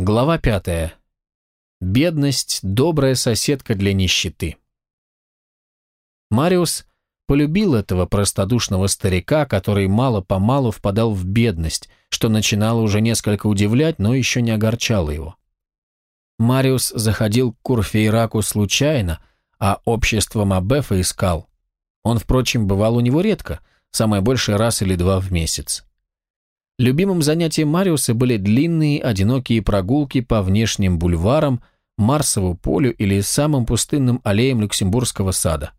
Глава пятая. Бедность – добрая соседка для нищеты. Мариус полюбил этого простодушного старика, который мало-помалу впадал в бедность, что начинало уже несколько удивлять, но еще не огорчало его. Мариус заходил к Курфейраку случайно, а общество Мабефа искал. Он, впрочем, бывал у него редко, самое большее раз или два в месяц. Любимым занятием Мариуса были длинные, одинокие прогулки по внешним бульварам, Марсову полю или самым пустынным аллеям Люксембургского сада.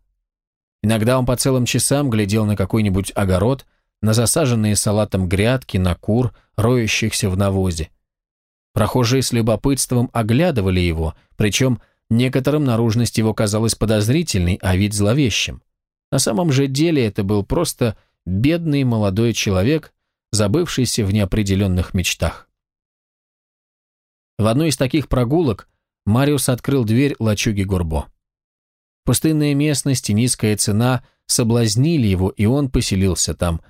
Иногда он по целым часам глядел на какой-нибудь огород, на засаженные салатом грядки, на кур, роющихся в навозе. Прохожие с любопытством оглядывали его, причем некоторым наружность его казалась подозрительной, а вид зловещим. На самом же деле это был просто бедный молодой человек, забывшийся в неопределенных мечтах. В одной из таких прогулок Мариус открыл дверь лачуги Горбо. Пустынная местность и низкая цена соблазнили его, и он поселился там.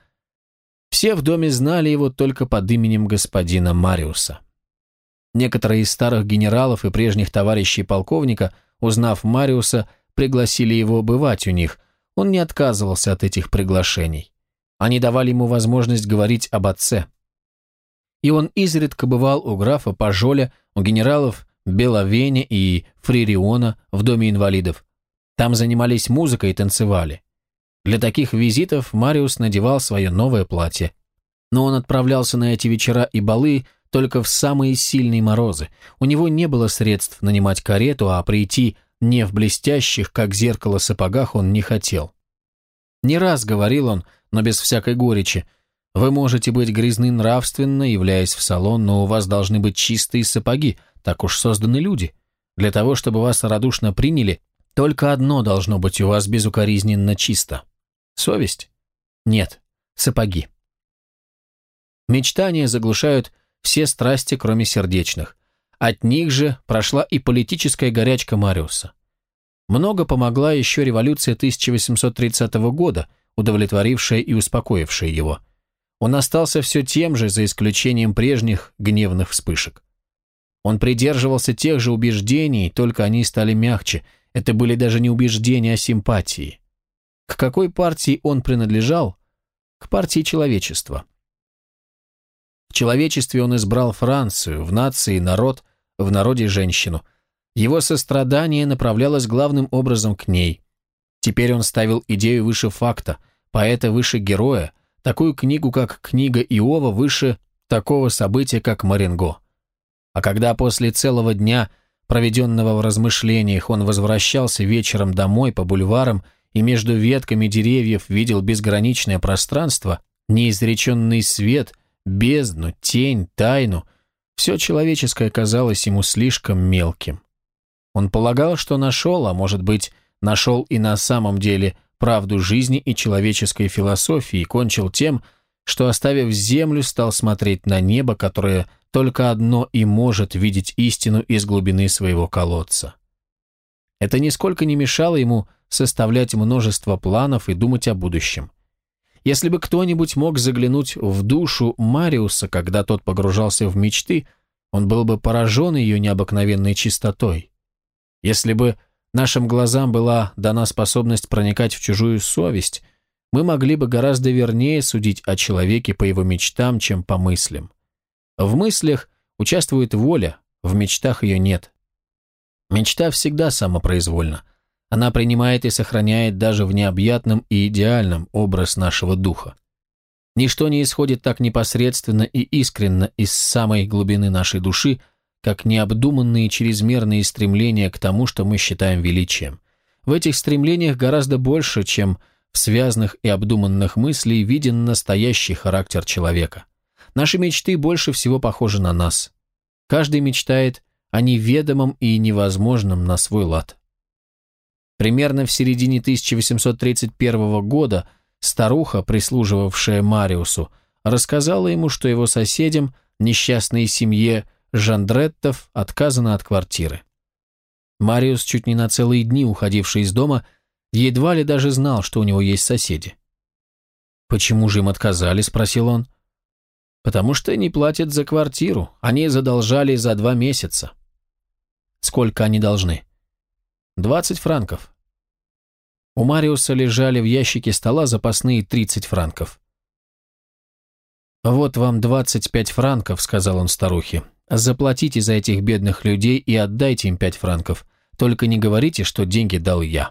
Все в доме знали его только под именем господина Мариуса. Некоторые из старых генералов и прежних товарищей полковника, узнав Мариуса, пригласили его бывать у них. Он не отказывался от этих приглашений. Они давали ему возможность говорить об отце. И он изредка бывал у графа Пажоля, у генералов Беловеня и Фририона в Доме инвалидов. Там занимались музыкой и танцевали. Для таких визитов Мариус надевал свое новое платье. Но он отправлялся на эти вечера и балы только в самые сильные морозы. У него не было средств нанимать карету, а прийти не в блестящих, как зеркало, сапогах он не хотел. Не раз говорил он, но без всякой горечи. Вы можете быть грязны нравственно, являясь в салон, но у вас должны быть чистые сапоги, так уж созданы люди. Для того, чтобы вас радушно приняли, только одно должно быть у вас безукоризненно чисто. Совесть? Нет, сапоги. Мечтания заглушают все страсти, кроме сердечных. От них же прошла и политическая горячка Мариуса. Много помогла еще революция 1830 года – удовлетворившая и успокоившая его. Он остался все тем же, за исключением прежних гневных вспышек. Он придерживался тех же убеждений, только они стали мягче. Это были даже не убеждения, а симпатии. К какой партии он принадлежал? К партии человечества. В человечестве он избрал Францию, в нации народ, в народе женщину. Его сострадание направлялось главным образом к ней. Теперь он ставил идею выше факта, поэта выше героя, такую книгу, как книга Иова, выше такого события, как Маринго. А когда после целого дня, проведенного в размышлениях, он возвращался вечером домой по бульварам и между ветками деревьев видел безграничное пространство, неизреченный свет, бездну, тень, тайну, все человеческое казалось ему слишком мелким. Он полагал, что нашел, а может быть, нашел и на самом деле правду жизни и человеческой философии и кончил тем, что, оставив землю, стал смотреть на небо, которое только одно и может видеть истину из глубины своего колодца. Это нисколько не мешало ему составлять множество планов и думать о будущем. Если бы кто-нибудь мог заглянуть в душу Мариуса, когда тот погружался в мечты, он был бы поражен ее необыкновенной чистотой. Если бы нашим глазам была дана способность проникать в чужую совесть, мы могли бы гораздо вернее судить о человеке по его мечтам, чем по мыслям. В мыслях участвует воля, в мечтах ее нет. Мечта всегда самопроизвольна. Она принимает и сохраняет даже в необъятном и идеальном образ нашего духа. Ничто не исходит так непосредственно и искренно из самой глубины нашей души, как необдуманные чрезмерные стремления к тому, что мы считаем величием. В этих стремлениях гораздо больше, чем в связанных и обдуманных мыслей, виден настоящий характер человека. Наши мечты больше всего похожи на нас. Каждый мечтает о неведомом и невозможном на свой лад. Примерно в середине 1831 года старуха, прислуживавшая Мариусу, рассказала ему, что его соседям, несчастной семье Жандреттов отказано от квартиры. Мариус, чуть не на целые дни уходивший из дома, едва ли даже знал, что у него есть соседи. «Почему же им отказали?» – спросил он. Потому что не платят за квартиру, они задолжали за два месяца. Сколько они должны? Двадцать франков. У Мариуса лежали в ящике стола запасные тридцать франков. «Вот вам двадцать пять франков», — сказал он старухе. «Заплатите за этих бедных людей и отдайте им пять франков. Только не говорите, что деньги дал я».